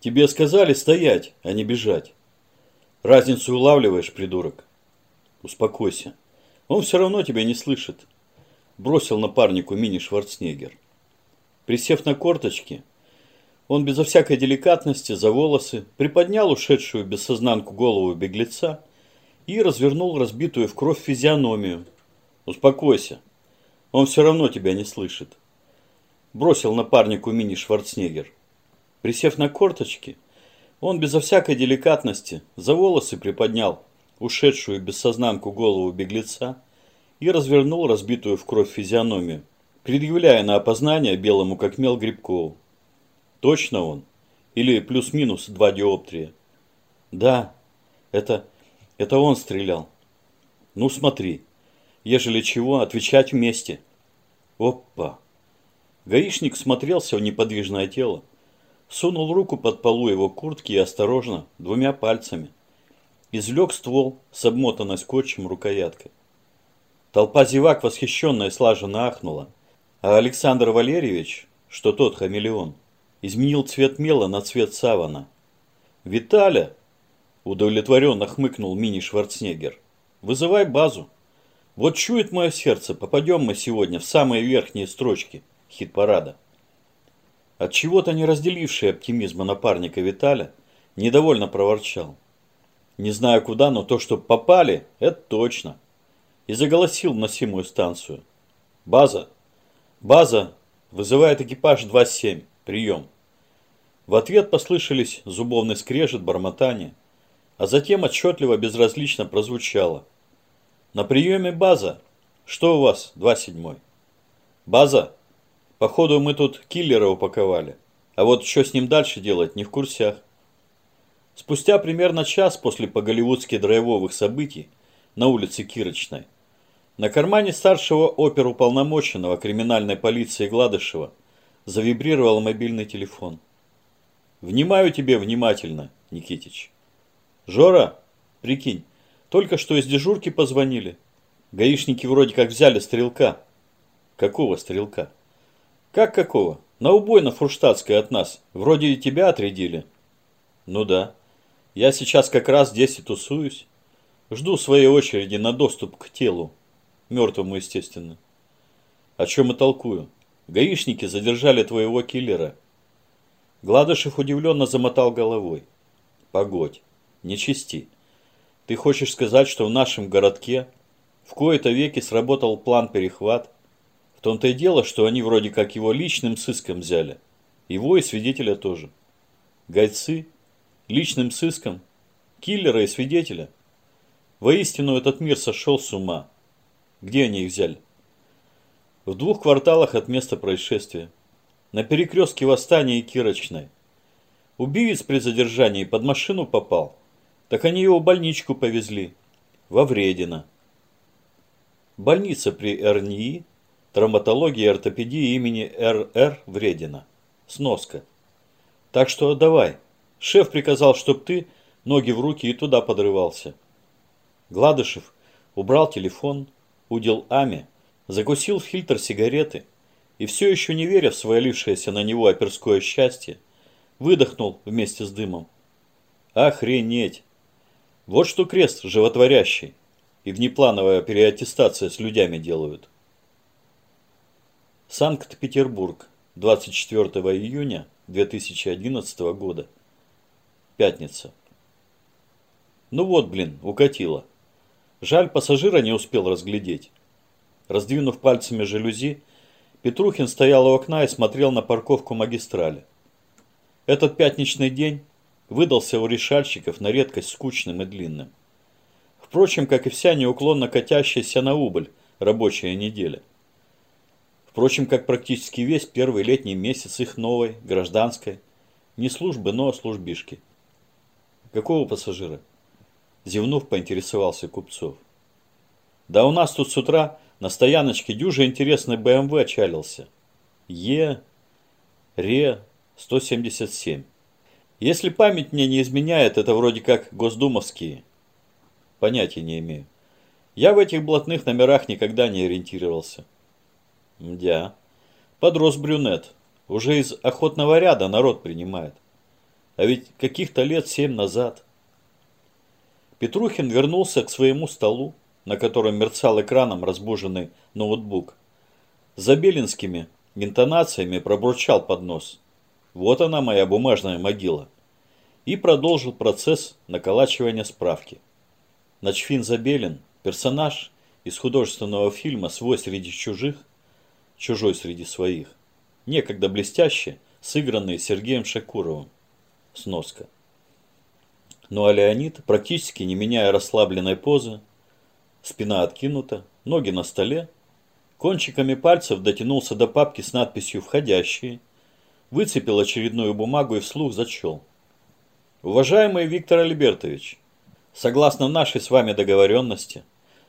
Тебе сказали стоять, а не бежать. Разницу улавливаешь, придурок? Успокойся. Он все равно тебя не слышит. Бросил напарнику мини-шварцнегер. Присев на корточки, он безо всякой деликатности за волосы приподнял ушедшую бессознанку голову беглеца и развернул разбитую в кровь физиономию. «Успокойся, он все равно тебя не слышит», – бросил напарнику мини-шварцнегер. Присев на корточки, он безо всякой деликатности за волосы приподнял ушедшую бессознанку голову беглеца и развернул разбитую в кровь физиономию, предъявляя на опознание белому как мел Грибкову. Точно он? Или плюс-минус два диоптрия? Да, это, это он стрелял. Ну смотри, ежели чего, отвечать вместе. Опа! Гаишник смотрелся в неподвижное тело, сунул руку под полу его куртки и осторожно, двумя пальцами, извлек ствол с обмотанной скотчем рукояткой. Толпа зевак восхищенно и слаженно ахнула, а Александр Валерьевич, что тот хамелеон, изменил цвет мела на цвет савана. «Виталя!» – удовлетворенно хмыкнул мини-шварцнегер. «Вызывай базу. Вот чует мое сердце, попадем мы сегодня в самые верхние строчки хит-парада». От чего-то не разделивший оптимизма напарника Виталя, недовольно проворчал. Не знаю куда, но то, что попали, это точно. И заголосил на носимую станцию. База. База вызывает экипаж 27. Прием. В ответ послышались зубовный скрежет, бормотание, а затем отчетливо безразлично прозвучало. На приеме база. Что у вас, 27-й? База. Походу мы тут киллера упаковали. А вот что с ним дальше делать, не в курсях. Спустя примерно час после по-голливудски драйвовых событий на улице Кирочной на кармане старшего оперуполномоченного криминальной полиции Гладышева завибрировал мобильный телефон. «Внимаю тебе внимательно, Никитич». «Жора, прикинь, только что из дежурки позвонили. Гаишники вроде как взяли стрелка». «Какого стрелка?» «Как какого? На убой на Фурштадтской от нас. Вроде и тебя отрядили». «Ну да. Я сейчас как раз здесь и тусуюсь. Жду своей очереди на доступ к телу. Мертвому, естественно. О чем и толкую. Гаишники задержали твоего киллера. Гладышев удивленно замотал головой. Погодь, не чисти. Ты хочешь сказать, что в нашем городке в кои-то веки сработал план перехват? В том-то и дело, что они вроде как его личным сыском взяли. Его и свидетеля тоже. Гайцы личным сыском, киллера и свидетеля. Воистину этот мир сошел с ума. Где они их взяли? В двух кварталах от места происшествия. На перекрестке Восстания и Кирочной. Убивец при задержании под машину попал. Так они его в больничку повезли. Во Вредино. Больница при РНИ, травматологии и ортопедии имени РР Вредина. Сноска. Так что давай, Шеф приказал, чтоб ты ноги в руки и туда подрывался. Гладышев убрал телефон, удел Ами, закусил фильтр сигареты и все еще не веря в свалившееся на него оперское счастье, выдохнул вместе с дымом. Охренеть! Вот что крест животворящий и внеплановая переаттестация с людьми делают. Санкт-Петербург, 24 июня 2011 года. Пятница. Ну вот, блин, укатило. Жаль, пассажира не успел разглядеть. Раздвинув пальцами жалюзи, Петрухин стоял у окна и смотрел на парковку магистрали. Этот пятничный день выдался у решальщиков на редкость скучным и длинным. Впрочем, как и вся неуклонно катящаяся на убыль рабочая неделя. Впрочем, как практически весь первый летний месяц их новой, гражданской, не службы, но службишки – Какого пассажира? Зевнув, поинтересовался Купцов. Да у нас тут с утра на стояночке дюже интересный БМВ очалился. Е. Ре. 177. Если память мне не изменяет, это вроде как госдумовские. Понятия не имею. Я в этих блатных номерах никогда не ориентировался. Мдя. Подрос брюнет. Уже из охотного ряда народ принимает. А ведь каких-то лет семь назад. Петрухин вернулся к своему столу, на котором мерцал экраном разбуженный ноутбук. За белинскими интонациями пробурчал под нос. Вот она моя бумажная могила. И продолжил процесс наколачивания справки. Начфин Забелин, персонаж из художественного фильма «Свой среди чужих», «Чужой среди своих», некогда блестяще сыгранный Сергеем Шакуровым. Сноска. Ну а Леонид, практически не меняя расслабленной позы, спина откинута, ноги на столе, кончиками пальцев дотянулся до папки с надписью «Входящие», выцепил очередную бумагу и вслух зачел. Уважаемый Виктор Альбертович, согласно нашей с вами договоренности,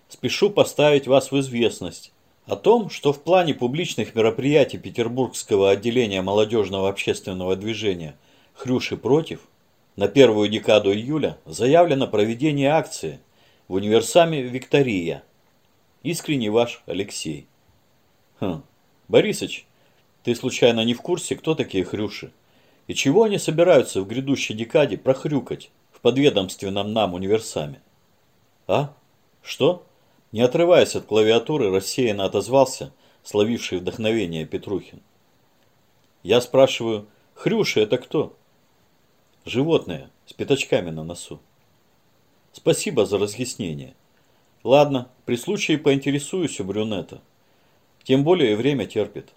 спешу поставить вас в известность о том, что в плане публичных мероприятий Петербургского отделения молодежного общественного движения «Хрюши против» На первую декаду июля заявлено проведение акции в универсаме «Виктория». Искренне ваш Алексей. Хм, Борисыч, ты случайно не в курсе, кто такие хрюши? И чего они собираются в грядущей декаде прохрюкать в подведомственном нам универсаме? А? Что? Не отрываясь от клавиатуры, рассеянно отозвался словивший вдохновение Петрухин. Я спрашиваю, хрюши это кто? Животное с пятачками на носу. Спасибо за разъяснение. Ладно, при случае поинтересуюсь у брюнета. Тем более время терпит.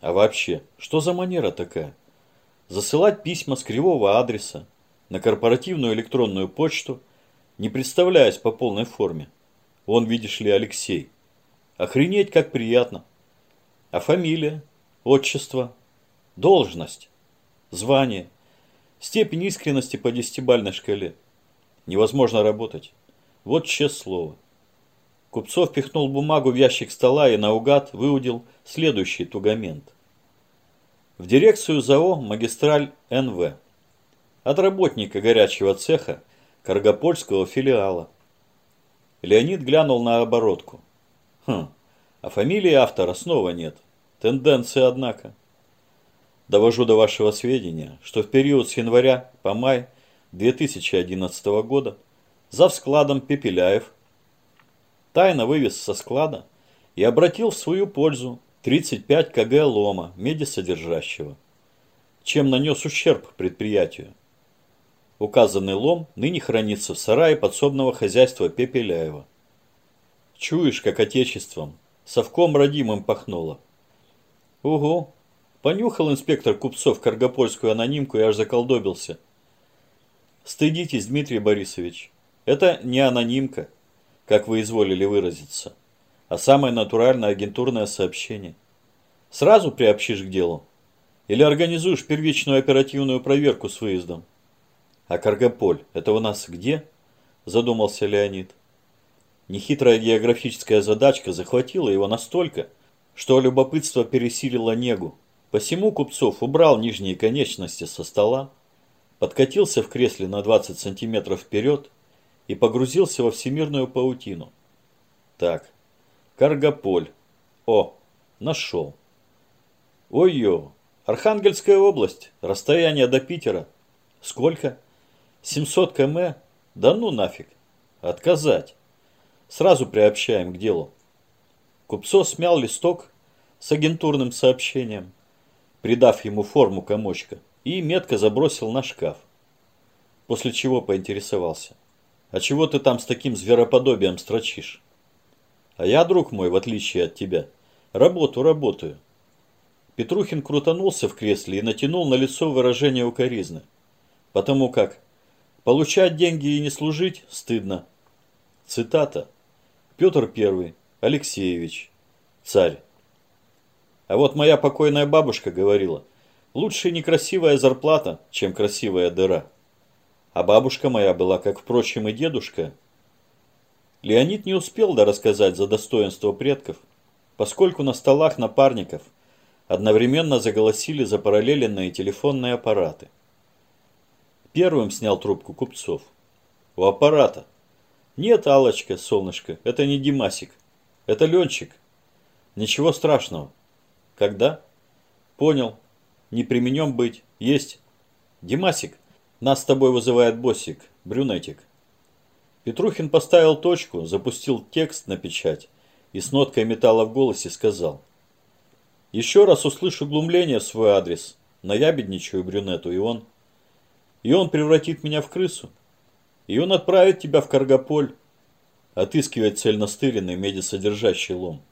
А вообще, что за манера такая? Засылать письма с кривого адреса на корпоративную электронную почту, не представляясь по полной форме. Он, видишь ли, Алексей. Охренеть, как приятно. А фамилия, отчество, должность, звание – Степень искренности по десятибальной шкале. Невозможно работать. Вот честное слово. Купцов пихнул бумагу в ящик стола и наугад выудил следующий тугамент. В дирекцию ЗАО «Магистраль НВ». От работника горячего цеха Каргопольского филиала. Леонид глянул на оборотку. Хм, а фамилии автора снова нет. Тенденция, однако. Довожу до вашего сведения, что в период с января по май 2011 года за складом Пепеляев тайно вывез со склада и обратил в свою пользу 35 кг лома медисодержащего, чем нанес ущерб предприятию. Указанный лом ныне хранится в сарае подсобного хозяйства Пепеляева. Чуешь, как отечеством, совком родимым пахнуло. Угу, Понюхал инспектор купцов каргопольскую анонимку и аж заколдобился. Стыдитесь, Дмитрий Борисович. Это не анонимка, как вы изволили выразиться, а самое натуральное агентурное сообщение. Сразу приобщишь к делу? Или организуешь первичную оперативную проверку с выездом? А Каргополь, это у нас где? Задумался Леонид. Нехитрая географическая задачка захватила его настолько, что любопытство пересилило негу. Посему Купцов убрал нижние конечности со стола, подкатился в кресле на 20 сантиметров вперед и погрузился во всемирную паутину. Так, Каргополь. О, нашел. Ой-ё, Архангельская область, расстояние до Питера. Сколько? 700 км? Да ну нафиг. Отказать. Сразу приобщаем к делу. Купцов смял листок с агентурным сообщением придав ему форму комочка, и метко забросил на шкаф. После чего поинтересовался. «А чего ты там с таким звероподобием строчишь?» «А я, друг мой, в отличие от тебя, работу работаю». Петрухин крутанулся в кресле и натянул на лицо выражение укоризны. Потому как «получать деньги и не служить стыдно». Цитата. Петр Первый, Алексеевич, царь. А вот моя покойная бабушка говорила, лучше некрасивая зарплата, чем красивая дыра. А бабушка моя была, как, впрочем, и дедушка. Леонид не успел дорассказать за достоинство предков, поскольку на столах напарников одновременно заголосили запараллеленные телефонные аппараты. Первым снял трубку Купцов. У аппарата. Нет, алочка солнышко, это не Димасик. Это Ленчик. Ничего страшного. Когда? Понял. Не применем быть. Есть. Димасик, Нас с тобой вызывает боссик, брюнетик. Петрухин поставил точку, запустил текст на печать и с ноткой металла в голосе сказал. Еще раз услышу глумление в свой адрес, наябедничаю брюнету, и он... И он превратит меня в крысу. И он отправит тебя в Каргополь, отыскивать цельностыренный медисодержащий лом.